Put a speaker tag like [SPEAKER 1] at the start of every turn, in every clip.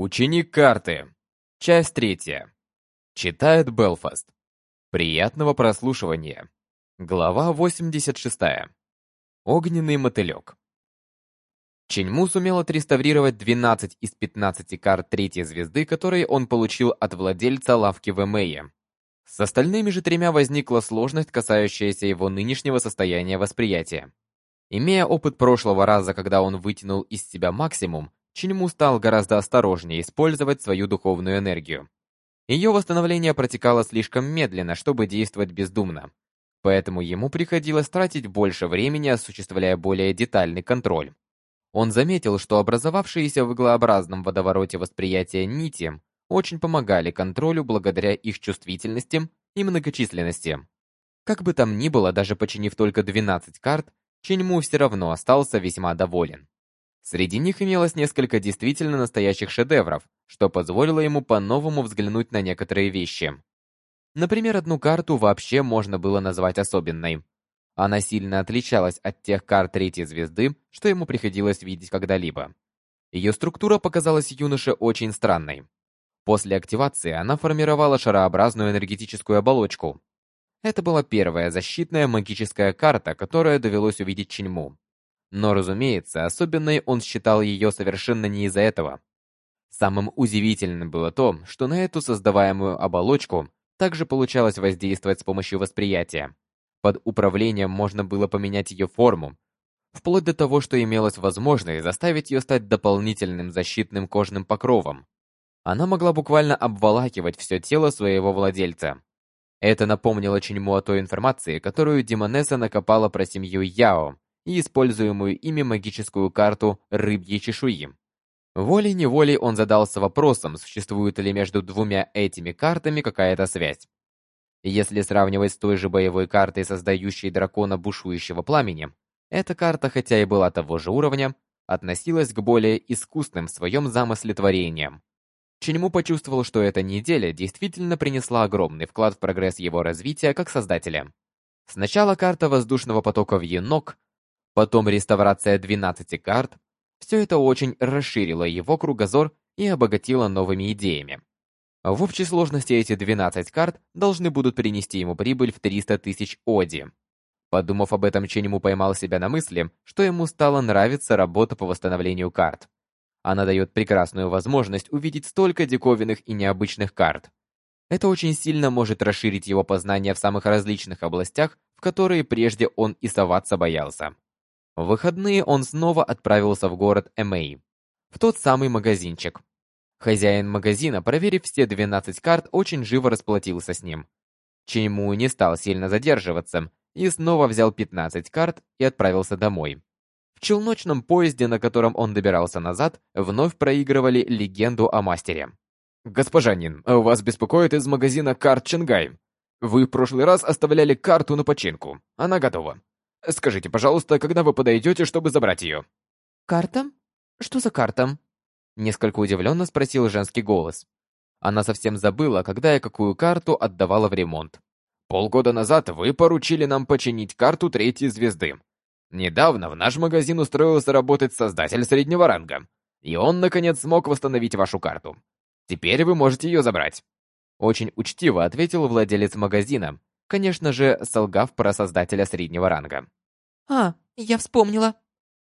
[SPEAKER 1] Ученик карты. Часть третья. Читает Белфаст. Приятного прослушивания. Глава 86. Огненный мотылек. Ченьму сумел отреставрировать 12 из 15 карт третьей звезды, которые он получил от владельца лавки в Эмее. С остальными же тремя возникла сложность, касающаяся его нынешнего состояния восприятия. Имея опыт прошлого раза, когда он вытянул из себя максимум, Чиньму стал гораздо осторожнее использовать свою духовную энергию. Ее восстановление протекало слишком медленно, чтобы действовать бездумно. Поэтому ему приходилось тратить больше времени, осуществляя более детальный контроль. Он заметил, что образовавшиеся в иглообразном водовороте восприятия нити очень помогали контролю благодаря их чувствительности и многочисленности. Как бы там ни было, даже починив только 12 карт, Чиньму все равно остался весьма доволен. Среди них имелось несколько действительно настоящих шедевров, что позволило ему по-новому взглянуть на некоторые вещи. Например, одну карту вообще можно было назвать особенной. Она сильно отличалась от тех карт третьей звезды, что ему приходилось видеть когда-либо. Ее структура показалась юноше очень странной. После активации она формировала шарообразную энергетическую оболочку. Это была первая защитная магическая карта, которую довелось увидеть Чиньму. Но, разумеется, особенной он считал ее совершенно не из-за этого. Самым удивительным было то, что на эту создаваемую оболочку также получалось воздействовать с помощью восприятия. Под управлением можно было поменять ее форму, вплоть до того, что имелась возможность заставить ее стать дополнительным защитным кожным покровом. Она могла буквально обволакивать все тело своего владельца. Это напомнило Чиньму о той информации, которую Демонесса накопала про семью Яо, и используемую ими магическую карту рыбьей чешуи. Волей-неволей он задался вопросом, существует ли между двумя этими картами какая-то связь. Если сравнивать с той же боевой картой, создающей дракона бушующего пламени, эта карта, хотя и была того же уровня, относилась к более искусным в своем замысле творениям. Ченьму почувствовал, что эта неделя действительно принесла огромный вклад в прогресс его развития как создателя. Сначала карта воздушного потока в Енок потом реставрация 12 карт. Все это очень расширило его кругозор и обогатило новыми идеями. В общей сложности эти 12 карт должны будут принести ему прибыль в 300 тысяч оди. Подумав об этом, Ченему поймал себя на мысли, что ему стало нравиться работа по восстановлению карт. Она дает прекрасную возможность увидеть столько диковинных и необычных карт. Это очень сильно может расширить его познания в самых различных областях, в которые прежде он и соваться боялся. В выходные он снова отправился в город Эмей, в тот самый магазинчик. Хозяин магазина, проверив все 12 карт, очень живо расплатился с ним. Чему не стал сильно задерживаться и снова взял 15 карт и отправился домой. В челночном поезде, на котором он добирался назад, вновь проигрывали легенду о мастере. «Госпожа Нин, вас беспокоит из магазина карт Ченгай. Вы в прошлый раз оставляли карту на починку. Она готова. Скажите, пожалуйста, когда вы подойдете, чтобы забрать ее?»
[SPEAKER 2] «Карта? Что за карта?»
[SPEAKER 1] Несколько удивленно спросил женский голос. Она совсем забыла, когда и какую карту отдавала в ремонт. «Полгода назад вы поручили нам починить карту третьей звезды. Недавно в наш магазин устроился работать создатель среднего ранга, и он, наконец, смог восстановить вашу карту. Теперь вы можете ее забрать». Очень учтиво ответил владелец магазина, конечно же, солгав про создателя среднего ранга.
[SPEAKER 2] «А, я вспомнила».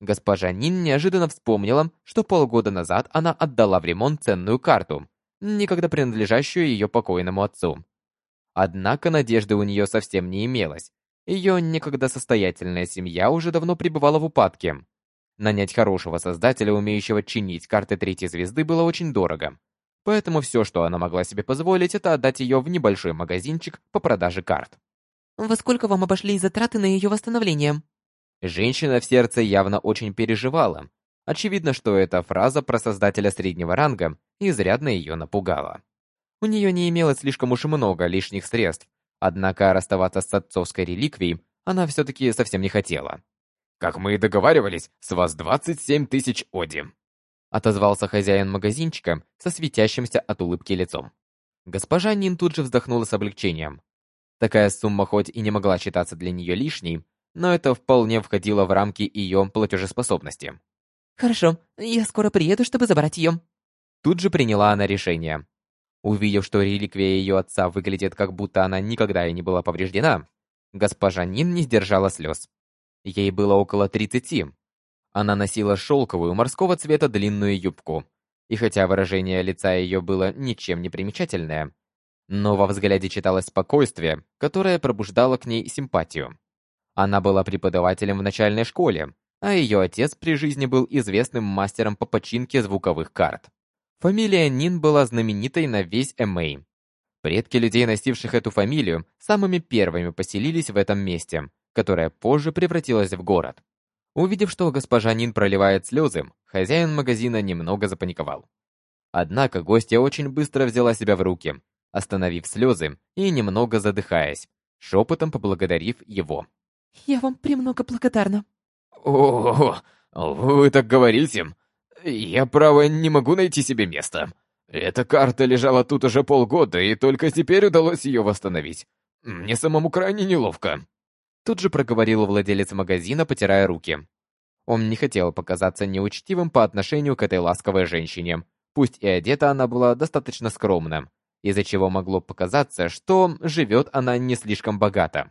[SPEAKER 1] Госпожа Нин неожиданно вспомнила, что полгода назад она отдала в ремонт ценную карту, некогда принадлежащую ее покойному отцу. Однако надежды у нее совсем не имелось. Ее некогда состоятельная семья уже давно пребывала в упадке. Нанять хорошего создателя, умеющего чинить карты третьей звезды, было очень дорого. Поэтому все, что она могла себе позволить, это отдать ее в небольшой магазинчик по продаже карт.
[SPEAKER 2] «Во сколько вам обошлись затраты на ее восстановление?»
[SPEAKER 1] Женщина в сердце явно очень переживала. Очевидно, что эта фраза про создателя среднего ранга изрядно ее напугала. У нее не имелось слишком уж много лишних средств, однако расставаться с отцовской реликвией она все-таки совсем не хотела. «Как мы и договаривались, с вас 27 тысяч оди», отозвался хозяин магазинчика со светящимся от улыбки лицом. Госпожа Нин тут же вздохнула с облегчением. Такая сумма хоть и не могла считаться для нее лишней, но это вполне входило в рамки ее платежеспособности.
[SPEAKER 2] «Хорошо, я скоро приеду, чтобы забрать ее».
[SPEAKER 1] Тут же приняла она решение. Увидев, что реликвия ее отца выглядит, как будто она никогда и не была повреждена, госпожа Нин не сдержала слез. Ей было около тридцати. Она носила шелковую морского цвета длинную юбку. И хотя выражение лица ее было ничем не примечательное, но во взгляде читалось спокойствие, которое пробуждало к ней симпатию. Она была преподавателем в начальной школе, а ее отец при жизни был известным мастером по починке звуковых карт. Фамилия Нин была знаменитой на весь Эмэй. Предки людей, носивших эту фамилию, самыми первыми поселились в этом месте, которое позже превратилось в город. Увидев, что госпожа Нин проливает слезы, хозяин магазина немного запаниковал. Однако гостья очень быстро взяла себя в руки, остановив слезы и немного задыхаясь, шепотом поблагодарив его.
[SPEAKER 2] «Я вам премного благодарна».
[SPEAKER 1] «О, вы так говорите? Я, право, не могу найти себе места. Эта карта лежала тут уже полгода, и только теперь удалось ее восстановить. Мне самому крайне неловко». Тут же проговорил владелец магазина, потирая руки. Он не хотел показаться неучтивым по отношению к этой ласковой женщине, пусть и одета она была достаточно скромно, из-за чего могло показаться, что живет она не слишком богато.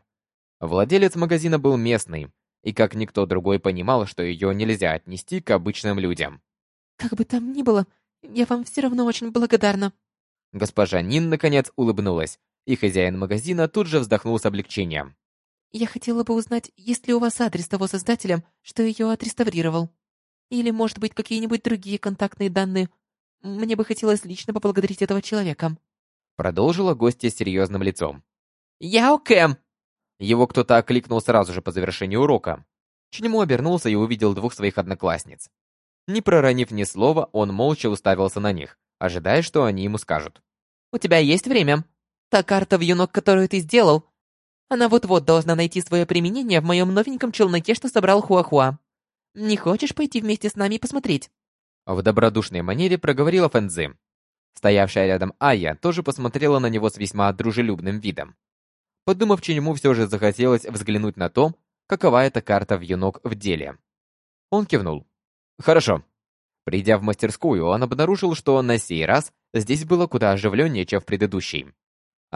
[SPEAKER 1] Владелец магазина был местный, и как никто другой понимал, что ее нельзя отнести к обычным людям.
[SPEAKER 2] Как бы там ни было, я вам все равно очень благодарна.
[SPEAKER 1] Госпожа Нин наконец улыбнулась, и хозяин магазина тут же вздохнул с облегчением.
[SPEAKER 2] Я хотела бы узнать, есть ли у вас адрес того создателя, что ее отреставрировал. Или, может быть, какие-нибудь другие контактные данные. Мне бы хотелось лично поблагодарить этого человека.
[SPEAKER 1] Продолжила гостья с серьезным лицом.
[SPEAKER 2] Яо Кэм!
[SPEAKER 1] Его кто-то окликнул сразу же по завершении урока. Чнему обернулся и увидел двух своих одноклассниц. Не проронив ни слова, он молча уставился на них, ожидая, что они ему скажут.
[SPEAKER 2] «У тебя есть время? Та карта в юнок, которую ты сделал, она вот-вот должна найти свое применение в моем новеньком челноке, что собрал Хуахуа. Не хочешь пойти вместе с нами посмотреть?»
[SPEAKER 1] В добродушной манере проговорила Фэнзи. Стоявшая рядом Ая тоже посмотрела на него с весьма дружелюбным видом. Подумав, чему все же захотелось взглянуть на то, какова эта карта в юнок в деле. Он кивнул. Хорошо. Придя в мастерскую, он обнаружил, что на сей раз здесь было куда оживленнее, чем в предыдущей.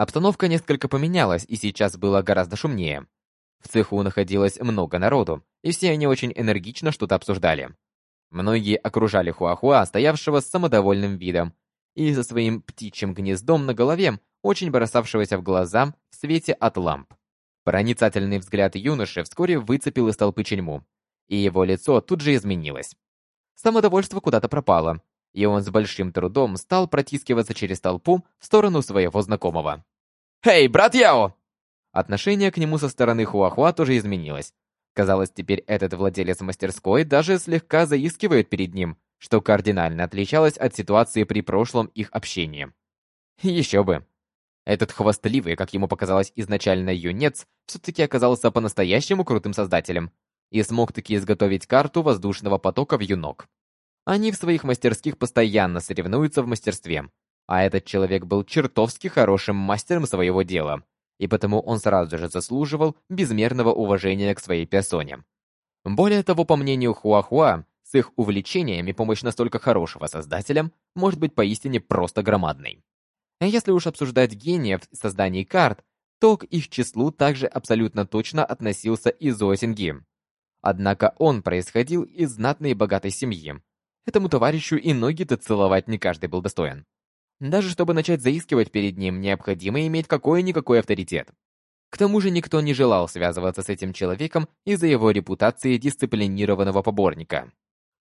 [SPEAKER 1] Обстановка несколько поменялась, и сейчас было гораздо шумнее. В цеху находилось много народу, и все они очень энергично что-то обсуждали. Многие окружали Хуахуа, стоявшего с самодовольным видом, и со своим птичьим гнездом на голове, очень бросавшегося в глаза в свете от ламп. Проницательный взгляд юноши вскоре выцепил из толпы Ченьму, и его лицо тут же изменилось. Самодовольство куда-то пропало, и он с большим трудом стал протискиваться через толпу в сторону своего знакомого. «Эй, брат Яо!» Отношение к нему со стороны Хуахуа тоже изменилось. Казалось, теперь этот владелец мастерской даже слегка заискивает перед ним, что кардинально отличалось от ситуации при прошлом их общении. Еще бы. Этот хвастливый, как ему показалось изначально юнец, все-таки оказался по-настоящему крутым создателем, и смог таки изготовить карту воздушного потока в юнок. Они в своих мастерских постоянно соревнуются в мастерстве, а этот человек был чертовски хорошим мастером своего дела, и потому он сразу же заслуживал безмерного уважения к своей персоне. Более того, по мнению Хуахуа, с их увлечениями помощь настолько хорошего создателя может быть поистине просто громадной. Если уж обсуждать гениев в создании карт, то к их числу также абсолютно точно относился и Зоосинги. Однако он происходил из знатной и богатой семьи. Этому товарищу и ноги-то целовать не каждый был достоин. Даже чтобы начать заискивать перед ним, необходимо иметь какой-никакой авторитет. К тому же никто не желал связываться с этим человеком из-за его репутации дисциплинированного поборника.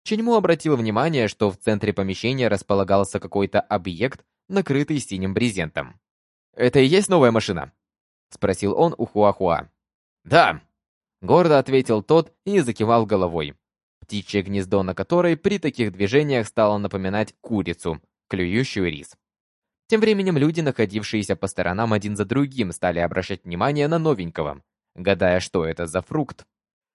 [SPEAKER 1] Ченьму обратил внимание, что в центре помещения располагался какой-то объект, накрытый синим брезентом. «Это и есть новая машина?» — спросил он у Хуахуа. «Да!» Гордо ответил тот и закивал головой. Птичье гнездо на которой при таких движениях стало напоминать курицу, клюющую рис. Тем временем люди, находившиеся по сторонам один за другим, стали обращать внимание на новенького, гадая, что это за фрукт.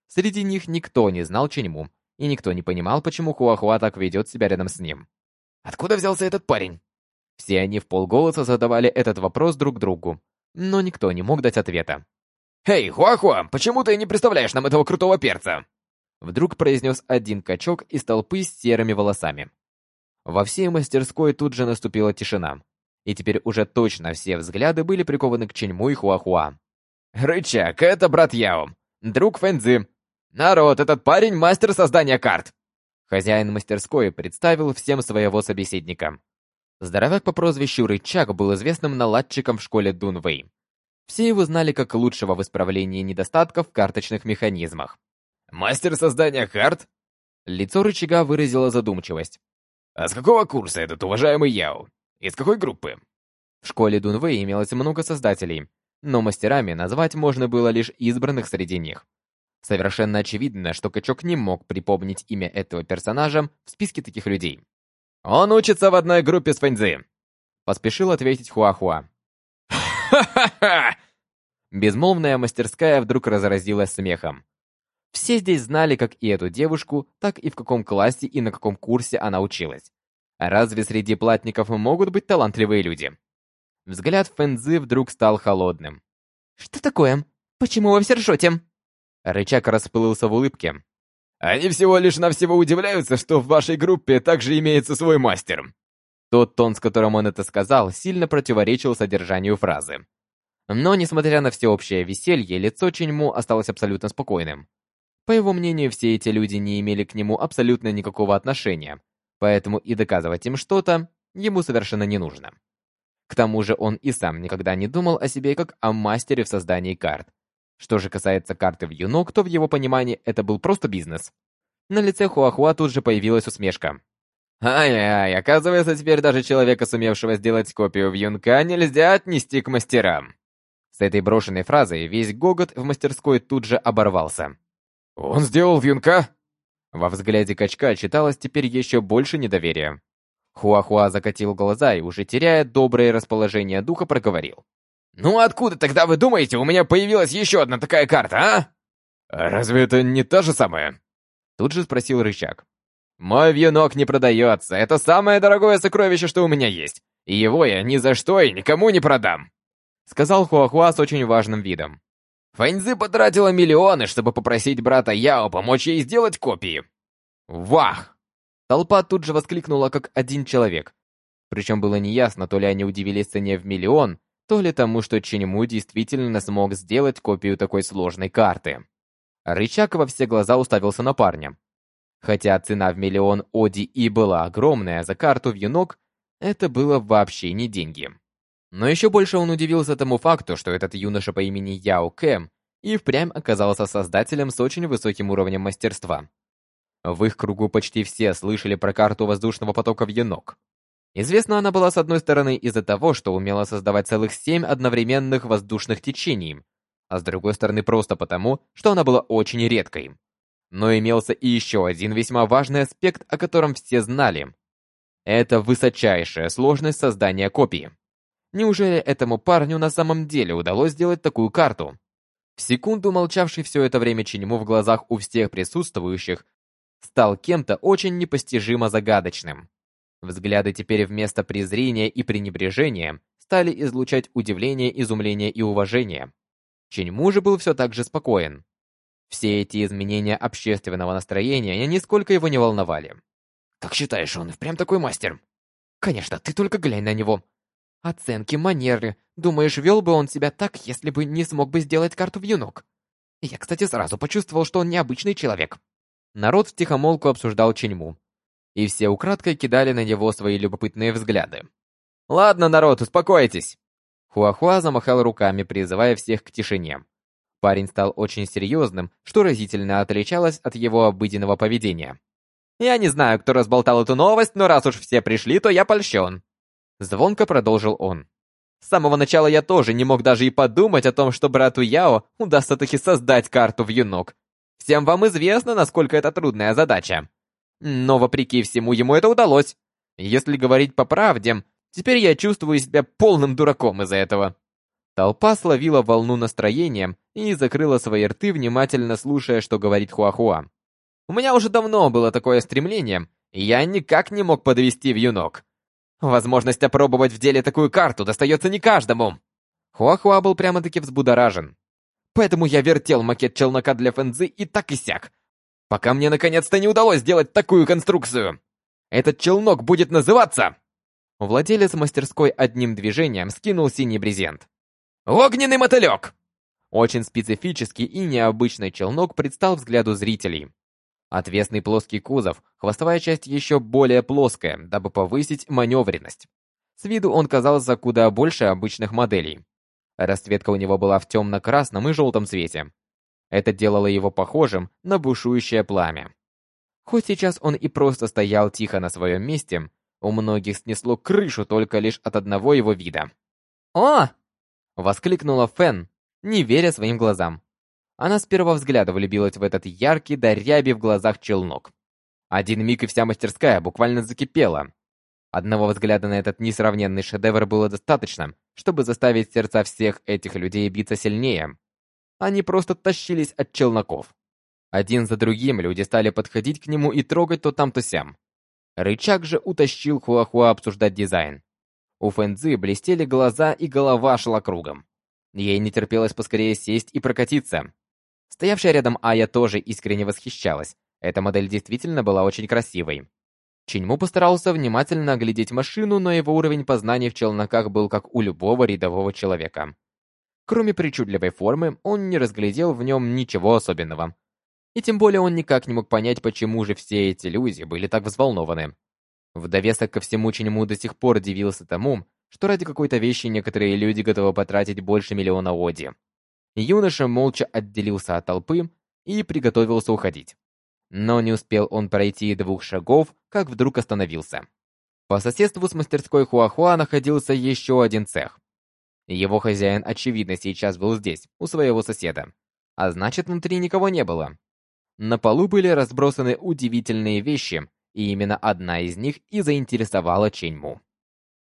[SPEAKER 1] Среди них никто не знал Ченьму, и никто не понимал, почему Хуахуа так ведет себя рядом с ним. «Откуда взялся этот парень?» Все они в полголоса задавали этот вопрос друг другу, но никто не мог дать ответа. «Эй, Хуахуа, почему ты не представляешь нам этого крутого перца?» Вдруг произнес один качок из толпы с серыми волосами. Во всей мастерской тут же наступила тишина, и теперь уже точно все взгляды были прикованы к Ченьму и Хуахуа. «Рычаг, это брат Яо, друг Фэнзы. Народ, этот парень мастер создания карт!» Хозяин мастерской представил всем своего собеседника. Здоровяк по прозвищу Рычаг был известным наладчиком в школе Дунвэй. Все его знали как лучшего в исправлении недостатков в карточных механизмах. «Мастер создания карт?» Лицо Рычага выразило задумчивость. «А с какого курса этот уважаемый Яо? Из какой группы?» В школе Дунвэй имелось много создателей, но мастерами назвать можно было лишь избранных среди них. Совершенно очевидно, что Качок не мог припомнить имя этого персонажа в списке таких людей. «Он учится в одной группе с Фэньцзи», — поспешил ответить Хуахуа. «Ха-ха-ха!» Безмолвная мастерская вдруг разразилась смехом. Все здесь знали как и эту девушку, так и в каком классе и на каком курсе она училась. Разве среди платников могут быть талантливые люди? Взгляд Фэнзы вдруг стал холодным.
[SPEAKER 2] «Что такое? Почему вы все ржете?»
[SPEAKER 1] Рычаг расплылся в улыбке. «Они всего лишь навсего удивляются, что в вашей группе также имеется свой мастер». Тот тон, с которым он это сказал, сильно противоречил содержанию фразы. Но, несмотря на всеобщее веселье, лицо Ченьму осталось абсолютно спокойным. По его мнению, все эти люди не имели к нему абсолютно никакого отношения, поэтому и доказывать им что-то ему совершенно не нужно. К тому же он и сам никогда не думал о себе как о мастере в создании карт. Что же касается карты в Юнок, то в его понимании это был просто бизнес. На лице Хуахуа тут же появилась усмешка. Ай-ай, оказывается, теперь даже человека, сумевшего сделать копию в Юнка, нельзя отнести к мастерам. С этой брошенной фразой весь гогот в мастерской тут же оборвался. «Он сделал в Юнка?» Во взгляде качка читалось теперь еще больше недоверия. Хуахуа закатил глаза и, уже теряя доброе расположение духа, проговорил. «Ну откуда тогда вы думаете, у меня появилась еще одна такая карта, а?» «Разве это не та же самая?» Тут же спросил Рычаг. «Мой вьюнок не продается, это самое дорогое сокровище, что у меня есть, и его я ни за что и никому не продам!» Сказал Хуахуа с очень важным видом. Фэньзы потратила миллионы, чтобы попросить брата Яо помочь ей сделать копии. Вах! Толпа тут же воскликнула, как один человек. Причем было неясно, то ли они удивились цене в миллион, то ли тому, что Ченьму действительно смог сделать копию такой сложной карты. Рычаг во все глаза уставился на парня. Хотя цена в миллион Оди и была огромная за карту в юнок, это было вообще не деньги. Но еще больше он удивился тому факту, что этот юноша по имени Яо Кэм и впрямь оказался создателем с очень высоким уровнем мастерства. В их кругу почти все слышали про карту воздушного потока в Енок. Известна она была с одной стороны из-за того, что умела создавать целых семь одновременных воздушных течений, а с другой стороны просто потому, что она была очень редкой. Но имелся и еще один весьма важный аспект, о котором все знали. Это высочайшая сложность создания копии. Неужели этому парню на самом деле удалось сделать такую карту? В секунду молчавший все это время Чиньму в глазах у всех присутствующих стал кем-то очень непостижимо загадочным. Взгляды теперь вместо презрения и пренебрежения стали излучать удивление, изумление и уважение. Ченьму же был все так же спокоен. Все эти изменения общественного настроения нисколько его не волновали. «Как считаешь, он впрямь такой мастер?» «Конечно, ты только глянь на него. Оценки, манеры. Думаешь, вел бы он себя так, если бы не смог бы сделать карту в юнок?» Я, кстати, сразу почувствовал, что он необычный человек. Народ втихомолку обсуждал Ченьму, и все украдкой кидали на него свои любопытные взгляды. «Ладно, народ, успокойтесь!» Хуахуа замахал руками, призывая всех к тишине. Парень стал очень серьезным, что разительно отличалось от его обыденного поведения. «Я не знаю, кто разболтал эту новость, но раз уж все пришли, то я польщен!» Звонко продолжил он. С самого начала я тоже не мог даже и подумать о том, что брату Яо удастся таки создать карту в юнок. Всем вам известно, насколько это трудная задача. Но вопреки всему ему это удалось. Если говорить по правде, теперь я чувствую себя полным дураком из-за этого. Толпа словила волну настроения и закрыла свои рты, внимательно слушая, что говорит Хуахуа. У меня уже давно было такое стремление, и я никак не мог подвести в юнок. Возможность опробовать в деле такую карту достается не каждому. Хуахуа был прямо-таки взбудоражен. Поэтому я вертел макет челнока для Фэнзы и так и сяк. Пока мне наконец-то не удалось сделать такую конструкцию. Этот челнок будет называться...» Владелец мастерской одним движением скинул синий брезент. «Огненный мотылек!» Очень специфический и необычный челнок предстал взгляду зрителей. Отвесный плоский кузов, хвостовая часть еще более плоская, дабы повысить маневренность. С виду он казался куда больше обычных моделей. Расцветка у него была в темно-красном и желтом цвете. Это делало его похожим на бушующее пламя. Хоть сейчас он и просто стоял тихо на своем месте, у многих снесло крышу только лишь от одного его вида.
[SPEAKER 2] «О!»
[SPEAKER 1] — воскликнула Фен, не веря своим глазам. Она с первого взгляда влюбилась в этот яркий до в глазах челнок. Один миг и вся мастерская буквально закипела. Одного взгляда на этот несравненный шедевр было достаточно, чтобы заставить сердца всех этих людей биться сильнее. Они просто тащились от челноков. Один за другим люди стали подходить к нему и трогать то там, то сям. Рычаг же утащил Хуахуа обсуждать дизайн. У Фэнзы блестели глаза и голова шла кругом. Ей не терпелось поскорее сесть и прокатиться. Стоявшая рядом Ая тоже искренне восхищалась. Эта модель действительно была очень красивой. Чиньму постарался внимательно оглядеть машину, но его уровень познаний в челноках был как у любого рядового человека. Кроме причудливой формы, он не разглядел в нем ничего особенного. И тем более он никак не мог понять, почему же все эти люди были так взволнованы. В довесок ко всему Чиньму до сих пор удивился тому, что ради какой-то вещи некоторые люди готовы потратить больше миллиона оди. Юноша молча отделился от толпы и приготовился уходить. Но не успел он пройти двух шагов, как вдруг остановился. По соседству с мастерской Хуахуа находился еще один цех. Его хозяин, очевидно, сейчас был здесь, у своего соседа. А значит, внутри никого не было. На полу были разбросаны удивительные вещи, и именно одна из них и заинтересовала Ченьму.